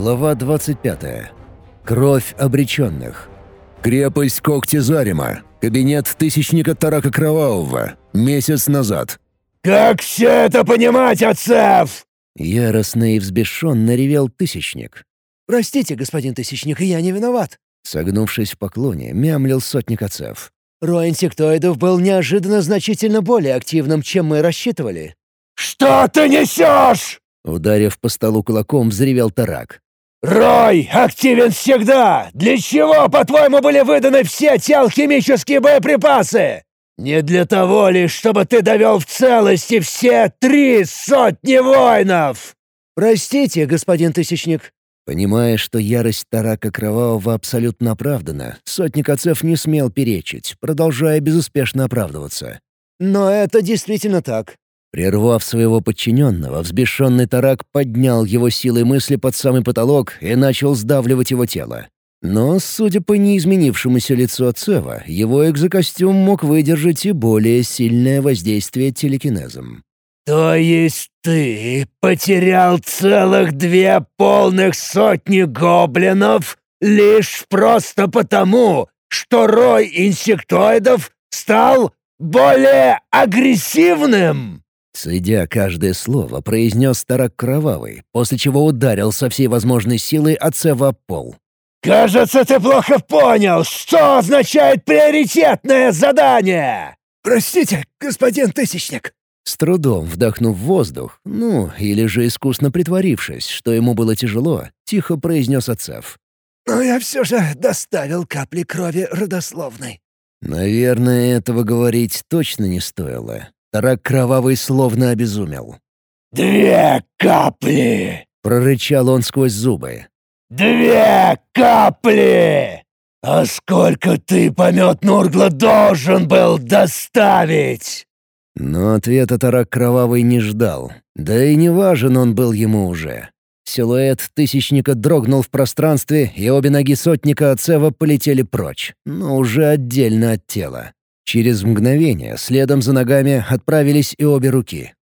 Глава 25. Кровь обреченных. Крепость Когти Зарима. Кабинет Тысячника Тарака Кровавого. Месяц назад. «Как все это понимать, отцев?» Яростно и взбешенно ревел Тысячник. «Простите, господин Тысячник, я не виноват». Согнувшись в поклоне, мямлил сотник отцев. Рой инсектоидов был неожиданно значительно более активным, чем мы рассчитывали. «Что ты несешь?» Ударив по столу кулаком, взревел Тарак. «Рой активен всегда! Для чего, по-твоему, были выданы все те алхимические боеприпасы? Не для того лишь, чтобы ты довел в целости все три сотни воинов!» «Простите, господин Тысячник». Понимая, что ярость Тарака Кровавого абсолютно оправдана, сотник отцев не смел перечить, продолжая безуспешно оправдываться. «Но это действительно так. Прервав своего подчиненного, взбешенный Тарак поднял его силой мысли под самый потолок и начал сдавливать его тело. Но, судя по неизменившемуся лицу Ацева, его экзокостюм мог выдержать и более сильное воздействие телекинезом. «То есть ты потерял целых две полных сотни гоблинов лишь просто потому, что рой инсектоидов стал более агрессивным?» Цедя каждое слово, произнес Тарак Кровавый, после чего ударил со всей возможной силой Ацева пол. «Кажется, ты плохо понял, что означает приоритетное задание!» «Простите, господин Тысячник!» С трудом вдохнув воздух, ну, или же искусно притворившись, что ему было тяжело, тихо произнес Ацев. «Но я все же доставил капли крови родословной». Наверное, этого говорить точно не стоило. Тарак Кровавый словно обезумел. «Две капли!» — прорычал он сквозь зубы. «Две капли! А сколько ты, помет Нургла, должен был доставить?» Но ответа Тарак Кровавый не ждал. Да и не важен он был ему уже. Силуэт Тысячника дрогнул в пространстве, и обе ноги Сотника Ацева полетели прочь, но уже отдельно от тела. Через мгновение следом за ногами отправились и обе руки.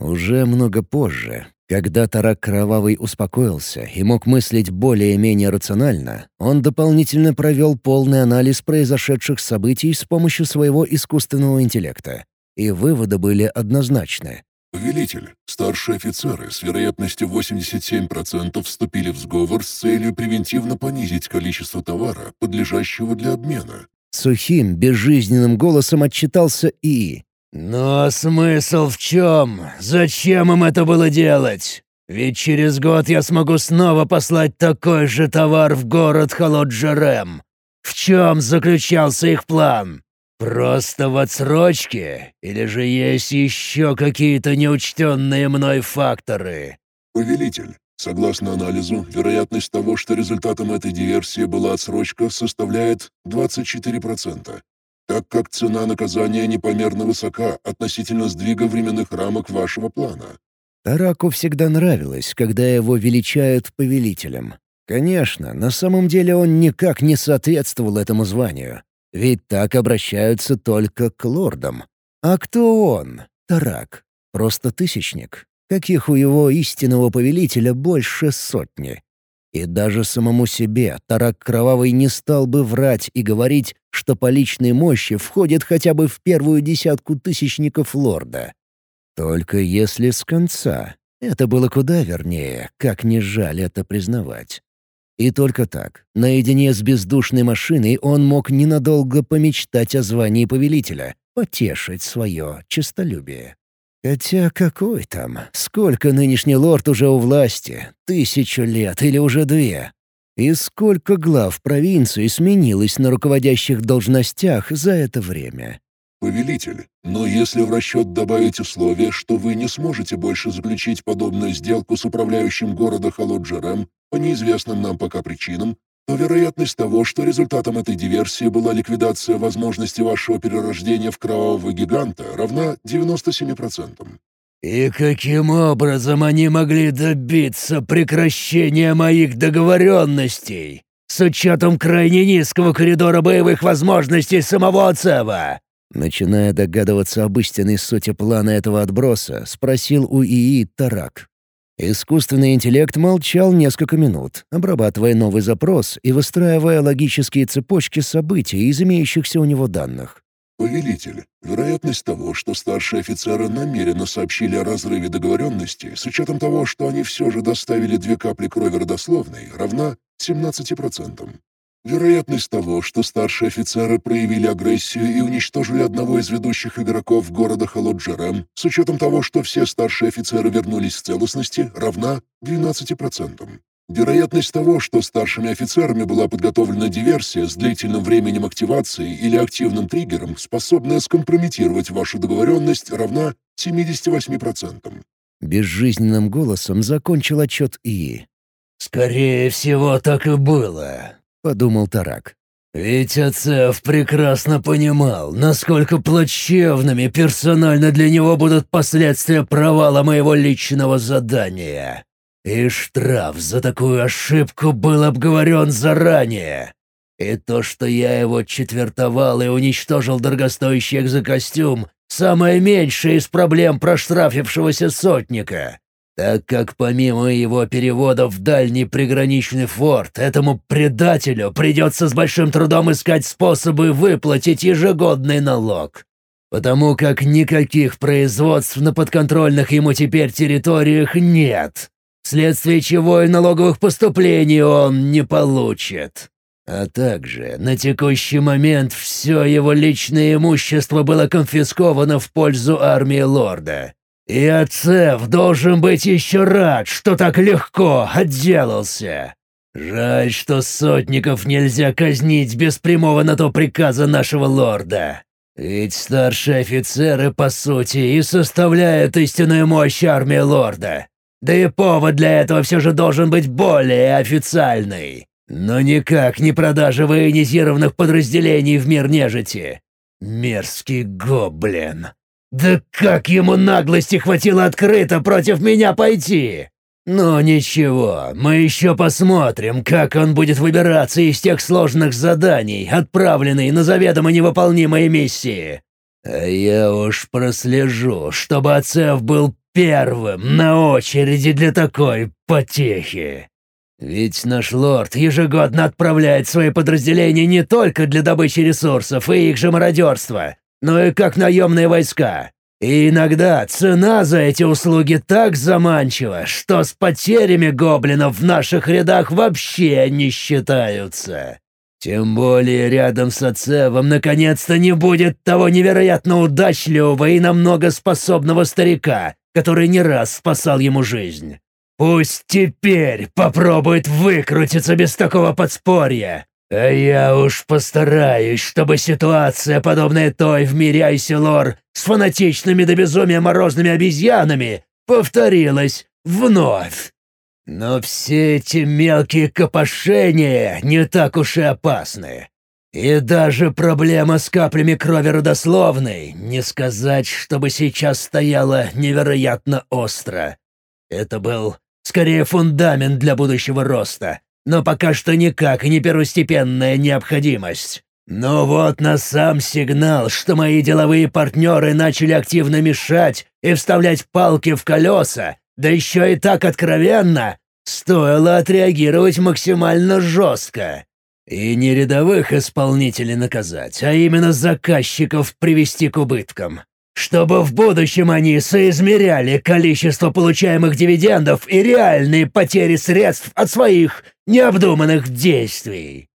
Уже много позже, когда Тарак Кровавый успокоился и мог мыслить более-менее рационально, он дополнительно провел полный анализ произошедших событий с помощью своего искусственного интеллекта. И выводы были однозначны. «Повелитель, старшие офицеры с вероятностью 87% вступили в сговор с целью превентивно понизить количество товара, подлежащего для обмена. Сухим, безжизненным голосом отчитался И. «Но смысл в чем? Зачем им это было делать? Ведь через год я смогу снова послать такой же товар в город Холоджерем. В чем заключался их план? Просто в отсрочке? Или же есть еще какие-то неучтенные мной факторы?» «Повелитель, Согласно анализу, вероятность того, что результатом этой диверсии была отсрочка, составляет 24%, так как цена наказания непомерно высока относительно сдвига временных рамок вашего плана. Тараку всегда нравилось, когда его величают повелителем. Конечно, на самом деле он никак не соответствовал этому званию. Ведь так обращаются только к лордам. А кто он? Тарак. Просто тысячник каких у его истинного повелителя больше сотни. И даже самому себе Тарак Кровавый не стал бы врать и говорить, что по личной мощи входит хотя бы в первую десятку тысячников лорда. Только если с конца. Это было куда вернее, как не жаль это признавать. И только так, наедине с бездушной машиной, он мог ненадолго помечтать о звании повелителя, потешить свое честолюбие. Хотя какой там? Сколько нынешний лорд уже у власти? Тысячу лет или уже две? И сколько глав провинции сменилось на руководящих должностях за это время? «Повелитель, но если в расчет добавить условие, что вы не сможете больше заключить подобную сделку с управляющим города Холоджерем по неизвестным нам пока причинам, то вероятность того, что результатом этой диверсии была ликвидация возможности вашего перерождения в кровавого гиганта, равна 97%. «И каким образом они могли добиться прекращения моих договоренностей, с учетом крайне низкого коридора боевых возможностей самого Ацева?» Начиная догадываться об истинной сути плана этого отброса, спросил у ИИ Тарак. Искусственный интеллект молчал несколько минут, обрабатывая новый запрос и выстраивая логические цепочки событий из имеющихся у него данных. «Повелитель, вероятность того, что старшие офицеры намеренно сообщили о разрыве договоренности, с учетом того, что они все же доставили две капли крови родословной, равна 17%. Вероятность того, что старшие офицеры проявили агрессию и уничтожили одного из ведущих игроков города Холоджерем, с учетом того, что все старшие офицеры вернулись в целостности, равна 12%. Вероятность того, что старшими офицерами была подготовлена диверсия с длительным временем активации или активным триггером, способная скомпрометировать вашу договоренность, равна 78%. Безжизненным голосом закончил отчет ИИ. «Скорее всего, так и было», — подумал Тарак. «Ведь Ацеф прекрасно понимал, насколько плачевными персонально для него будут последствия провала моего личного задания. И штраф за такую ошибку был обговорен заранее. И то, что я его четвертовал и уничтожил дорогостоящий экзокостюм, самое меньшее из проблем проштрафившегося сотника. Так как помимо его перевода в дальний приграничный форт, этому предателю придется с большим трудом искать способы выплатить ежегодный налог. Потому как никаких производств на подконтрольных ему теперь территориях нет вследствие чего и налоговых поступлений он не получит. А также на текущий момент все его личное имущество было конфисковано в пользу армии лорда. И Ацев должен быть еще рад, что так легко отделался. Жаль, что сотников нельзя казнить без прямого на то приказа нашего лорда. Ведь старшие офицеры, по сути, и составляют истинную мощь армии лорда. Да и повод для этого все же должен быть более официальный. Но никак не продажа военизированных подразделений в мир нежити. Мерзкий гоблин. Да как ему наглости хватило открыто против меня пойти? Но ничего, мы еще посмотрим, как он будет выбираться из тех сложных заданий, отправленных на заведомо невыполнимые миссии. А я уж прослежу, чтобы Ацеф был первым на очереди для такой потехи. Ведь наш лорд ежегодно отправляет свои подразделения не только для добычи ресурсов и их же мародерства, но и как наемные войска. И иногда цена за эти услуги так заманчива, что с потерями гоблинов в наших рядах вообще не считаются. Тем более рядом с Ацевом наконец-то не будет того невероятно удачливого и намного способного старика, который не раз спасал ему жизнь. Пусть теперь попробует выкрутиться без такого подспорья. А я уж постараюсь, чтобы ситуация, подобная той в мире Айселор, с фанатичными до безумия морозными обезьянами, повторилась вновь. Но все эти мелкие копошения не так уж и опасны. И даже проблема с каплями крови родословной, не сказать, чтобы сейчас стояла невероятно остро. Это был скорее фундамент для будущего роста, но пока что никак не первостепенная необходимость. Но вот на сам сигнал, что мои деловые партнеры начали активно мешать и вставлять палки в колеса, да еще и так откровенно, стоило отреагировать максимально жестко. И не рядовых исполнителей наказать, а именно заказчиков привести к убыткам. Чтобы в будущем они соизмеряли количество получаемых дивидендов и реальные потери средств от своих необдуманных действий.